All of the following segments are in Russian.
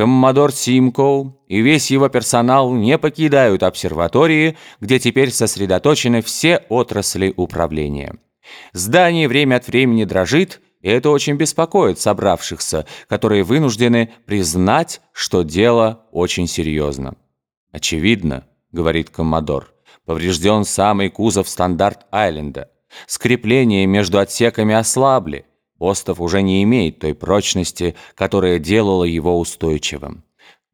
Коммодор Симкоу и весь его персонал не покидают обсерватории, где теперь сосредоточены все отрасли управления. Здание время от времени дрожит, и это очень беспокоит собравшихся, которые вынуждены признать, что дело очень серьезно. «Очевидно», — говорит Коммодор, — «поврежден самый кузов Стандарт-Айленда. Скрепления между отсеками ослабли, Остов уже не имеет той прочности, которая делала его устойчивым.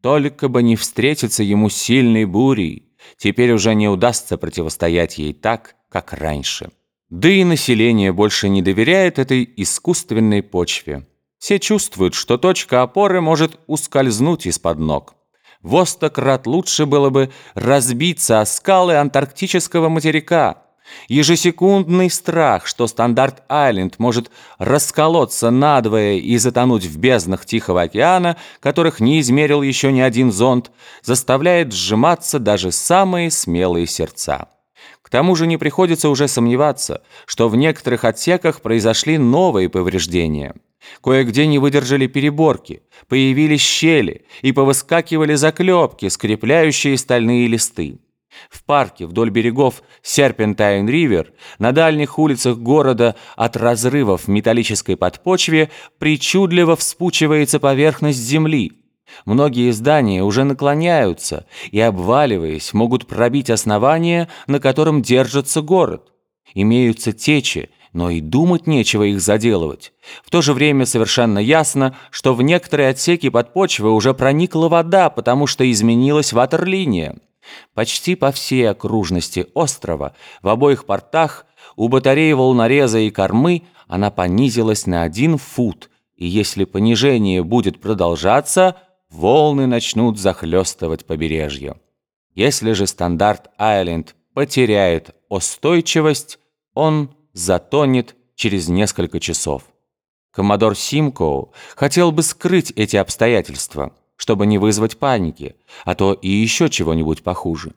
Только бы не встретиться ему сильной бурей, теперь уже не удастся противостоять ей так, как раньше. Да и население больше не доверяет этой искусственной почве. Все чувствуют, что точка опоры может ускользнуть из-под ног. Востократ лучше было бы разбиться о скалы антарктического материка – Ежесекундный страх, что Стандарт-Айленд может расколоться надвое и затонуть в безднах Тихого океана, которых не измерил еще ни один зонд, заставляет сжиматься даже самые смелые сердца. К тому же не приходится уже сомневаться, что в некоторых отсеках произошли новые повреждения. Кое-где не выдержали переборки, появились щели и повыскакивали заклепки, скрепляющие стальные листы. В парке вдоль берегов Серпентайн-Ривер, на дальних улицах города от разрывов в металлической подпочве причудливо вспучивается поверхность земли. Многие здания уже наклоняются и, обваливаясь, могут пробить основание, на котором держится город. Имеются течи, но и думать нечего их заделывать. В то же время совершенно ясно, что в некоторые отсеки подпочвы уже проникла вода, потому что изменилась ватерлиния. Почти по всей окружности острова, в обоих портах, у батареи волнореза и кормы она понизилась на один фут, и если понижение будет продолжаться, волны начнут захлестывать побережье. Если же стандарт Айленд потеряет устойчивость, он затонет через несколько часов. Коммодор Симкоу хотел бы скрыть эти обстоятельства – чтобы не вызвать паники, а то и еще чего-нибудь похуже.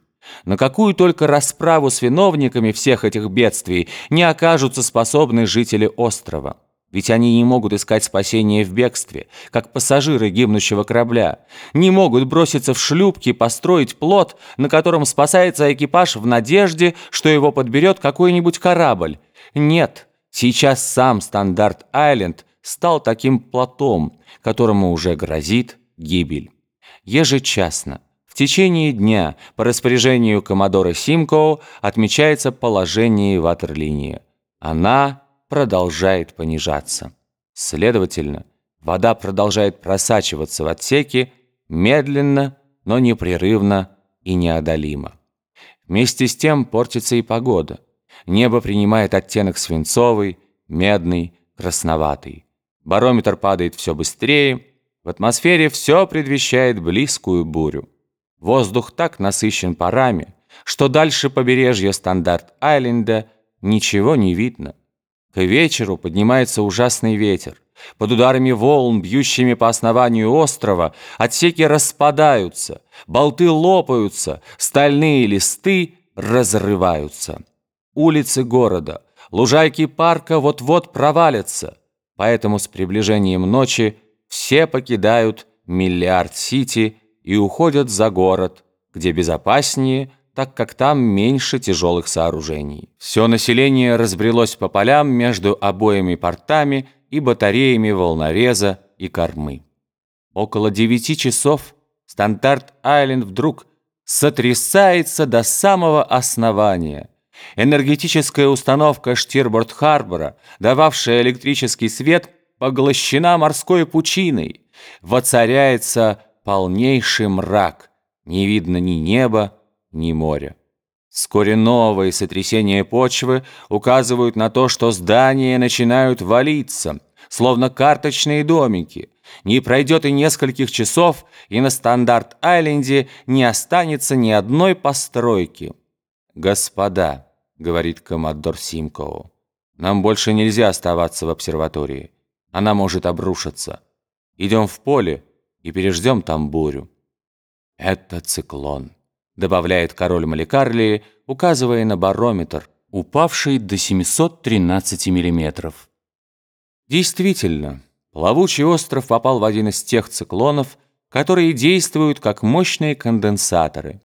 На какую только расправу с виновниками всех этих бедствий не окажутся способны жители острова. Ведь они не могут искать спасения в бегстве, как пассажиры гибнущего корабля. Не могут броситься в шлюпки, построить плот, на котором спасается экипаж в надежде, что его подберет какой-нибудь корабль. Нет, сейчас сам Стандарт-Айленд стал таким плотом, которому уже грозит гибель. Ежечасно, в течение дня, по распоряжению коммодора Симкоу, отмечается положение ватерлинии. Она продолжает понижаться. Следовательно, вода продолжает просачиваться в отсеки медленно, но непрерывно и неодолимо. Вместе с тем портится и погода. Небо принимает оттенок свинцовый, медный, красноватый. Барометр падает все быстрее, в атмосфере все предвещает близкую бурю. Воздух так насыщен парами, что дальше побережья Стандарт-Айленда ничего не видно. К вечеру поднимается ужасный ветер. Под ударами волн, бьющими по основанию острова, отсеки распадаются, болты лопаются, стальные листы разрываются. Улицы города, лужайки парка вот-вот провалятся, поэтому с приближением ночи все покидают Миллиард-Сити и уходят за город, где безопаснее, так как там меньше тяжелых сооружений. Все население разбрелось по полям между обоими портами и батареями волнореза и кормы. Около девяти часов Стандарт-Айленд вдруг сотрясается до самого основания. Энергетическая установка Штирборд-Харбора, дававшая электрический свет – поглощена морской пучиной, воцаряется полнейший мрак, не видно ни неба, ни моря. Вскоре новые сотрясения почвы указывают на то, что здания начинают валиться, словно карточные домики. Не пройдет и нескольких часов, и на Стандарт-Айленде не останется ни одной постройки. «Господа», — говорит коммодор Симкоу, — «нам больше нельзя оставаться в обсерватории. Она может обрушиться. Идем в поле и переждем там бурю. Это циклон, добавляет король Маликарлии, указывая на барометр, упавший до 713 миллиметров. Действительно, плавучий остров попал в один из тех циклонов, которые действуют как мощные конденсаторы.